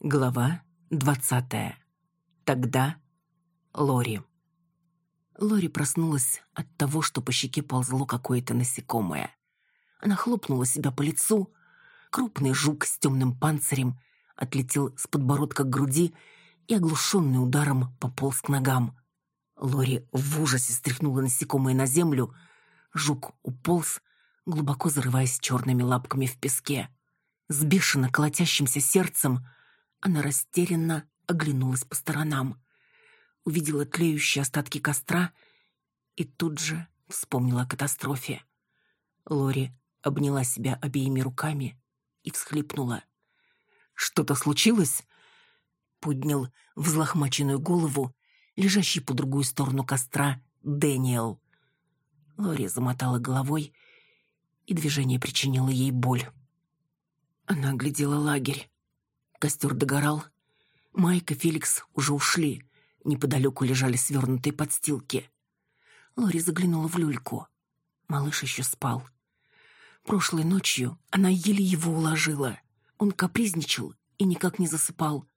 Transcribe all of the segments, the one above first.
Глава двадцатая. Тогда Лори. Лори проснулась от того, что по щеке ползло какое-то насекомое. Она хлопнула себя по лицу. Крупный жук с темным панцирем отлетел с подбородка к груди и, оглушенный ударом, пополз к ногам. Лори в ужасе стряхнула насекомое на землю. Жук уполз, глубоко зарываясь черными лапками в песке. С бешено колотящимся сердцем она растерянно оглянулась по сторонам увидела тлеющие остатки костра и тут же вспомнила о катастрофе. Лори обняла себя обеими руками и всхлипнула. «Что-то случилось?» Поднял взлохмаченную голову, лежащий по другую сторону костра, Дэниел. Лори замотала головой, и движение причинило ей боль. Она оглядела лагерь. Костер догорал. Майк и Феликс уже ушли. Неподалеку лежали свернутые подстилки. Лори заглянула в люльку. Малыш еще спал. Прошлой ночью она еле его уложила. Он капризничал и никак не засыпал.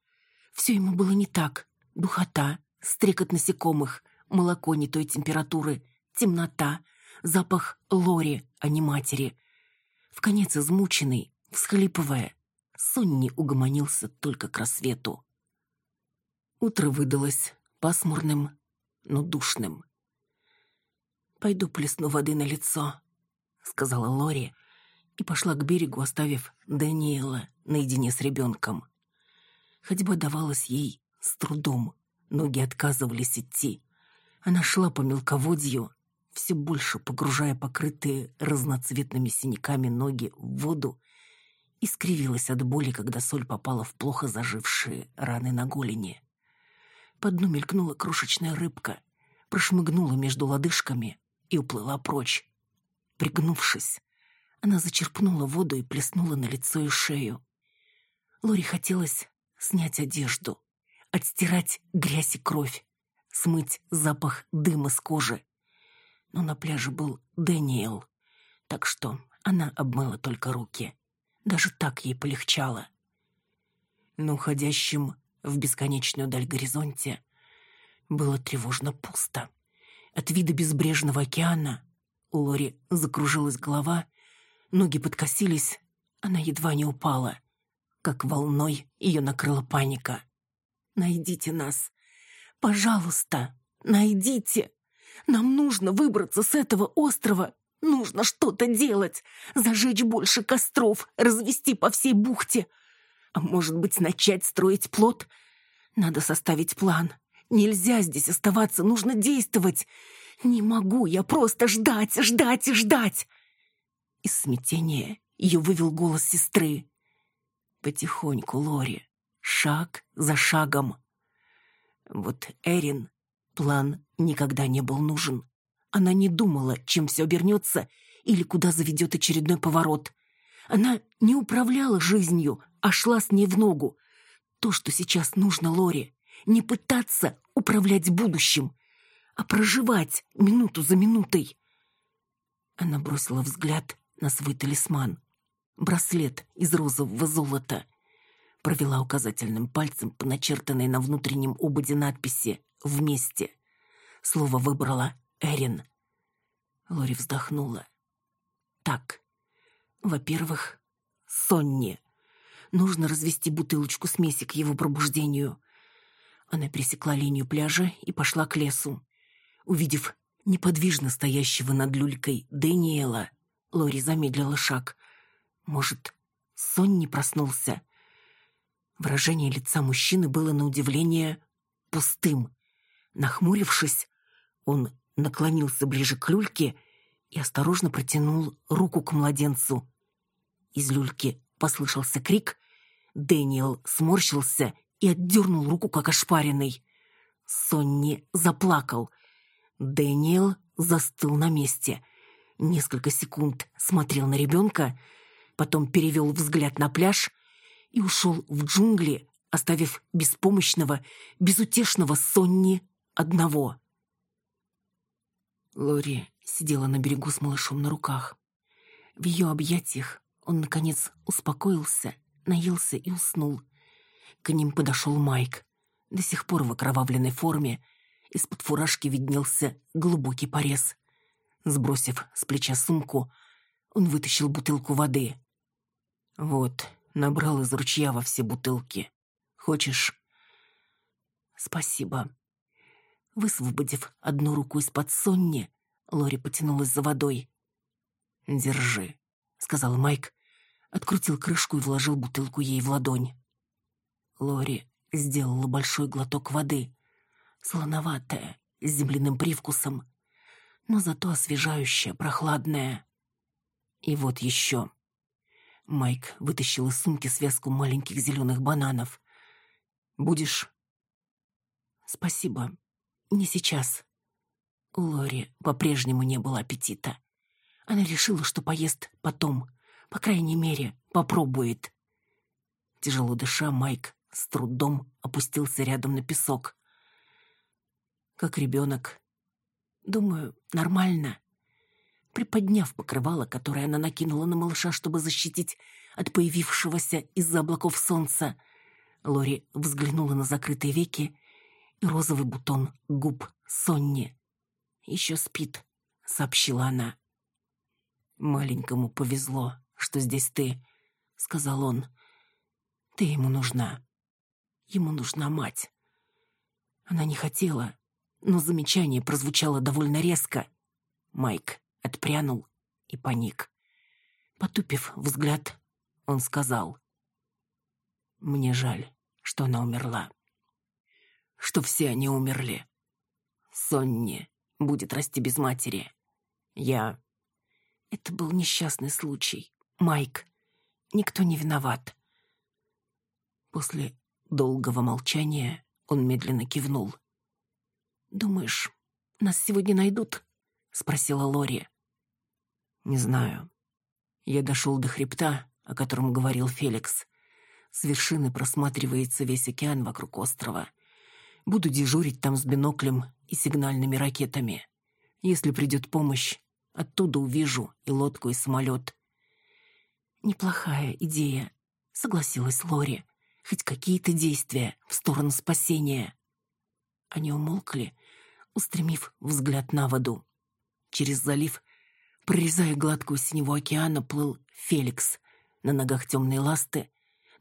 Все ему было не так. Духота, стрекот насекомых, молоко не той температуры, темнота, запах Лори, а не матери. В конец измученный, всхлипывая, Сонни угомонился только к рассвету. Утро выдалось пасмурным, но душным. «Пойду плесну воды на лицо», — сказала Лори и пошла к берегу, оставив Даниэла наедине с ребенком. Ходьба давалась ей с трудом, ноги отказывались идти. Она шла по мелководью, все больше погружая покрытые разноцветными синяками ноги в воду и скривилась от боли, когда соль попала в плохо зажившие раны на голени. По дну мелькнула крошечная рыбка, прошмыгнула между лодыжками и уплыла прочь. Пригнувшись, она зачерпнула воду и плеснула на лицо и шею. Лори хотелось снять одежду, отстирать грязь и кровь, смыть запах дыма с кожи. Но на пляже был Дэниел, так что она обмыла только руки. Даже так ей полегчало. На уходящем в бесконечную даль горизонте было тревожно пусто. От вида безбрежного океана у Лори закружилась голова, ноги подкосились, она едва не упала. Как волной ее накрыла паника. «Найдите нас! Пожалуйста, найдите! Нам нужно выбраться с этого острова! Нужно что-то делать! Зажечь больше костров, развести по всей бухте!» А может быть, начать строить плод? Надо составить план. Нельзя здесь оставаться, нужно действовать. Не могу я просто ждать, ждать и ждать. Из смятения ее вывел голос сестры. Потихоньку, Лори, шаг за шагом. Вот Эрин план никогда не был нужен. Она не думала, чем все обернется или куда заведет очередной поворот. Она не управляла жизнью, а шла с ней в ногу. То, что сейчас нужно Лоре, не пытаться управлять будущим, а проживать минуту за минутой. Она бросила взгляд на свой талисман. Браслет из розового золота. Провела указательным пальцем по начертанной на внутреннем ободе надписи «Вместе». Слово выбрала Эрин. Лори вздохнула. Так, во-первых, Сонни. Нужно развести бутылочку смеси к его пробуждению. Она пересекла линию пляжа и пошла к лесу. Увидев неподвижно стоящего над люлькой Дэниела, Лори замедлила шаг. Может, сон не проснулся? Выражение лица мужчины было на удивление пустым. Нахмурившись, он наклонился ближе к люльке и осторожно протянул руку к младенцу. Из люльки послышался крик. Дэниел сморщился и отдернул руку, как ошпаренный. Сонни заплакал. Дэниел застыл на месте. Несколько секунд смотрел на ребенка, потом перевел взгляд на пляж и ушел в джунгли, оставив беспомощного, безутешного Сонни одного. Лори сидела на берегу с малышом на руках. В ее объятиях он, наконец, успокоился, наелся и уснул. К ним подошел Майк, до сих пор в окровавленной форме. Из-под фуражки виднелся глубокий порез. Сбросив с плеча сумку, он вытащил бутылку воды. «Вот, набрал из ручья во все бутылки. Хочешь?» «Спасибо». Высвободив одну руку из-под сонни, Лори потянулась за водой. «Держи», — сказал Майк, открутил крышку и вложил бутылку ей в ладонь. Лори сделала большой глоток воды, солоноватая, с земляным привкусом, но зато освежающая, прохладная. И вот еще. Майк вытащил из сумки связку маленьких зеленых бананов. «Будешь?» «Спасибо. Не сейчас». У Лори по-прежнему не было аппетита. Она решила, что поест потом. По крайней мере, попробует. Тяжело дыша, Майк с трудом опустился рядом на песок. Как ребенок. Думаю, нормально. Приподняв покрывало, которое она накинула на малыша, чтобы защитить от появившегося из-за облаков солнца, Лори взглянула на закрытые веки розовый бутон губ Сонни. «Еще спит», — сообщила она. «Маленькому повезло, что здесь ты», — сказал он. «Ты ему нужна. Ему нужна мать». Она не хотела, но замечание прозвучало довольно резко. Майк отпрянул и паник. Потупив взгляд, он сказал. «Мне жаль, что она умерла. Что все они умерли. Сонни будет расти без матери. Я...» Это был несчастный случай. Майк. Никто не виноват. После долгого молчания он медленно кивнул. «Думаешь, нас сегодня найдут?» — спросила Лори. «Не знаю. Я дошел до хребта, о котором говорил Феликс. С вершины просматривается весь океан вокруг острова. Буду дежурить там с биноклем и сигнальными ракетами. Если придет помощь, оттуда увижу и лодку, и самолет». «Неплохая идея», — согласилась Лори. «Хоть какие-то действия в сторону спасения». Они умолкли, устремив взгляд на воду. Через залив, прорезая гладкую синеву океана, плыл Феликс. На ногах темные ласты,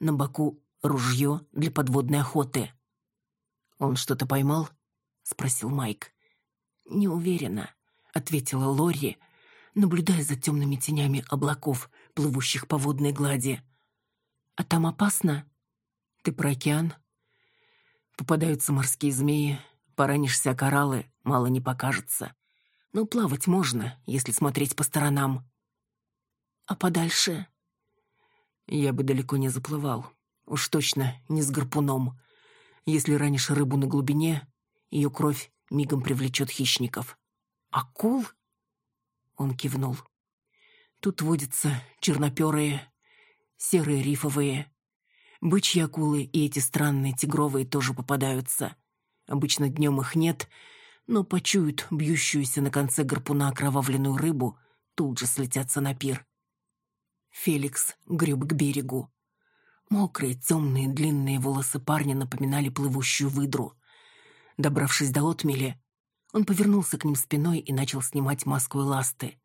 на боку ружье для подводной охоты. «Он что-то поймал?» — спросил Майк. «Не уверена», — ответила Лори, наблюдая за темными тенями облаков, плывущих по водной глади. «А там опасно?» «Ты про океан?» «Попадаются морские змеи, поранишься кораллы, мало не покажется. Но плавать можно, если смотреть по сторонам. А подальше? Я бы далеко не заплывал. Уж точно не с гарпуном. Если ранишь рыбу на глубине, ее кровь мигом привлечет хищников. Акул? Он кивнул. Тут водятся черноперые, серые рифовые. Бычьи акулы и эти странные тигровые тоже попадаются. Обычно днем их нет — но почуют бьющуюся на конце гарпуна окровавленную рыбу, тут же слетятся на пир. Феликс греб к берегу. Мокрые, темные, длинные волосы парня напоминали плывущую выдру. Добравшись до отмели, он повернулся к ним спиной и начал снимать маску и ласты.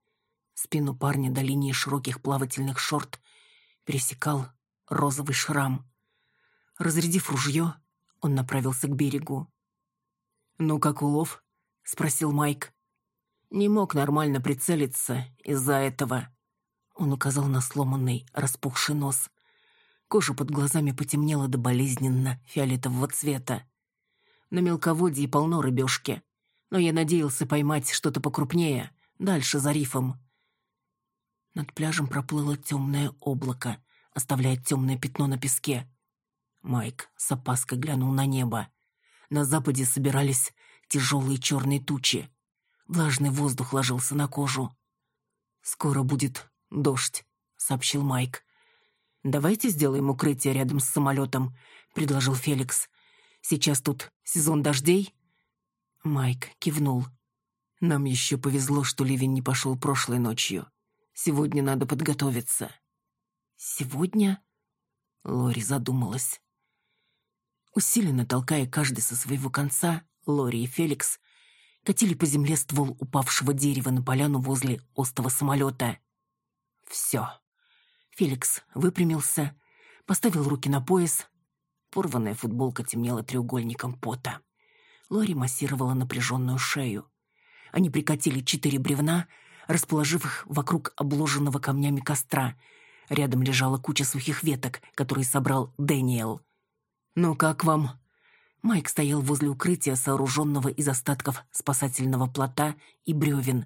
Спину парня до линии широких плавательных шорт пересекал розовый шрам. Разрядив ружье, он направился к берегу. «Ну, как улов?» — спросил Майк. «Не мог нормально прицелиться из-за этого». Он указал на сломанный, распухший нос. Кожа под глазами потемнела до болезненно фиолетового цвета. На мелководье полно рыбешки, но я надеялся поймать что-то покрупнее, дальше за рифом. Над пляжем проплыло темное облако, оставляя темное пятно на песке. Майк с опаской глянул на небо. На западе собирались тяжелые черные тучи. Влажный воздух ложился на кожу. «Скоро будет дождь», — сообщил Майк. «Давайте сделаем укрытие рядом с самолетом», — предложил Феликс. «Сейчас тут сезон дождей?» Майк кивнул. «Нам еще повезло, что ливень не пошел прошлой ночью. Сегодня надо подготовиться». «Сегодня?» Лори задумалась. Усиленно толкая каждый со своего конца, Лори и Феликс катили по земле ствол упавшего дерева на поляну возле остого самолета. Все. Феликс выпрямился, поставил руки на пояс. Порванная футболка темнела треугольником пота. Лори массировала напряженную шею. Они прикатили четыре бревна, расположив их вокруг обложенного камнями костра. Рядом лежала куча сухих веток, которые собрал Дэниел. «Ну как вам?» Майк стоял возле укрытия, сооруженного из остатков спасательного плота и бревен.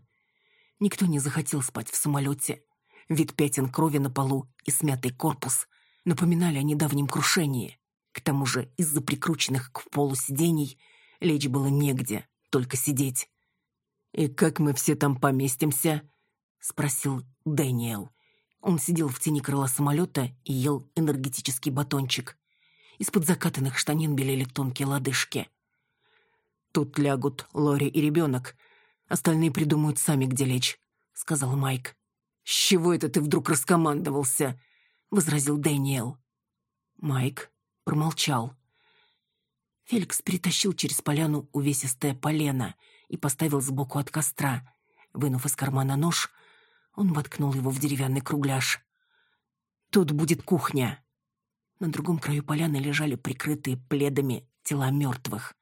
Никто не захотел спать в самолете. Вид пятен крови на полу и смятый корпус напоминали о недавнем крушении. К тому же из-за прикрученных к полу сидений лечь было негде, только сидеть. «И как мы все там поместимся?» — спросил Дэниел. Он сидел в тени крыла самолета и ел энергетический батончик. Из-под закатанных штанин белели тонкие лодыжки. «Тут лягут Лори и ребенок. Остальные придумают сами, где лечь», — сказал Майк. «С чего это ты вдруг раскомандовался?» — возразил Дэниел. Майк промолчал. Феликс перетащил через поляну увесистое полено и поставил сбоку от костра. Вынув из кармана нож, он воткнул его в деревянный кругляш. «Тут будет кухня». На другом краю поляны лежали прикрытые пледами тела мертвых.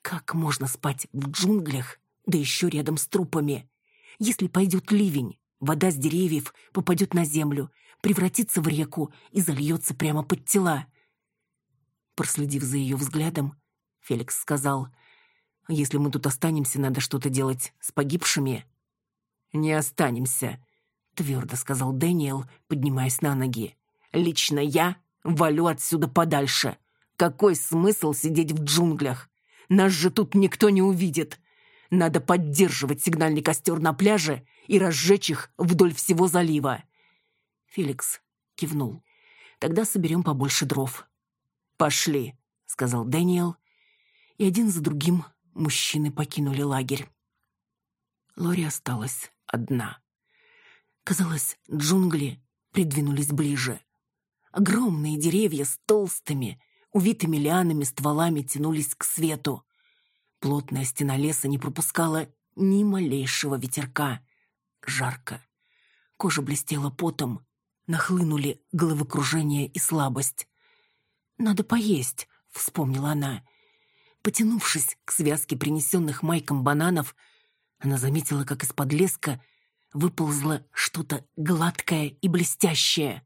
Как можно спать в джунглях, да еще рядом с трупами? Если пойдет ливень, вода с деревьев попадет на землю, превратится в реку и зальется прямо под тела. Проследив за ее взглядом, Феликс сказал, «Если мы тут останемся, надо что-то делать с погибшими». «Не останемся», — твердо сказал Дэниел, поднимаясь на ноги. «Лично я Валю отсюда подальше. Какой смысл сидеть в джунглях? Нас же тут никто не увидит. Надо поддерживать сигнальный костер на пляже и разжечь их вдоль всего залива. Феликс кивнул. Тогда соберем побольше дров. Пошли, сказал Дэниел. И один за другим мужчины покинули лагерь. Лори осталась одна. Казалось, джунгли придвинулись ближе. Огромные деревья с толстыми, увитыми лианами стволами тянулись к свету. Плотная стена леса не пропускала ни малейшего ветерка. Жарко. Кожа блестела потом. Нахлынули головокружение и слабость. «Надо поесть», — вспомнила она. Потянувшись к связке принесенных Майком бананов, она заметила, как из-под леска выползло что-то гладкое и блестящее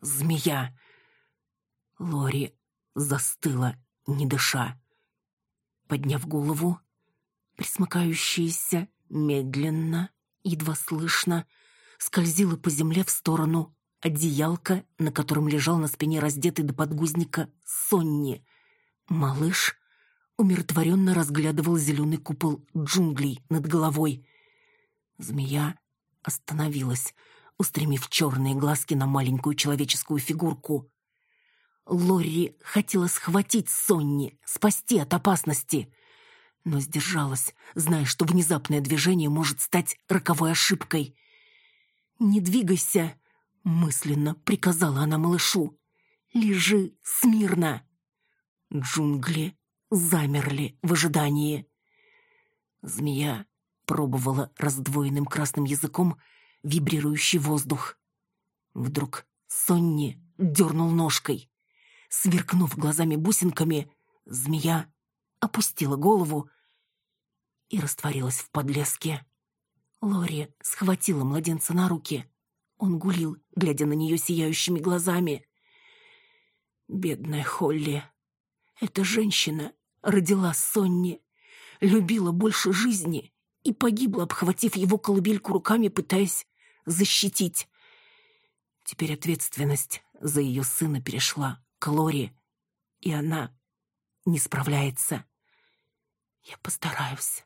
змея. Лори застыла, не дыша. Подняв голову, присмыкающаяся медленно, едва слышно, скользила по земле в сторону одеялка, на котором лежал на спине раздетый до подгузника Сонни. Малыш умиротворенно разглядывал зеленый купол джунглей над головой. Змея остановилась — устремив черные глазки на маленькую человеческую фигурку. Лори хотела схватить Сонни, спасти от опасности, но сдержалась, зная, что внезапное движение может стать роковой ошибкой. «Не двигайся!» — мысленно приказала она малышу. «Лежи смирно!» Джунгли замерли в ожидании. Змея пробовала раздвоенным красным языком вибрирующий воздух. Вдруг Сонни дернул ножкой. Сверкнув глазами бусинками, змея опустила голову и растворилась в подлеске. Лори схватила младенца на руки. Он гулил, глядя на нее сияющими глазами. Бедная Холли. Эта женщина родила Сонни, любила больше жизни и погибла, обхватив его колыбельку руками, пытаясь защитить. Теперь ответственность за ее сына перешла к Лоре, и она не справляется. «Я постараюсь,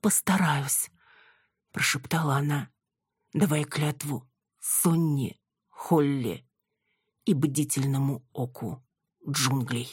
постараюсь», — прошептала она, давая клятву Сонне, Холли и бдительному оку джунглей.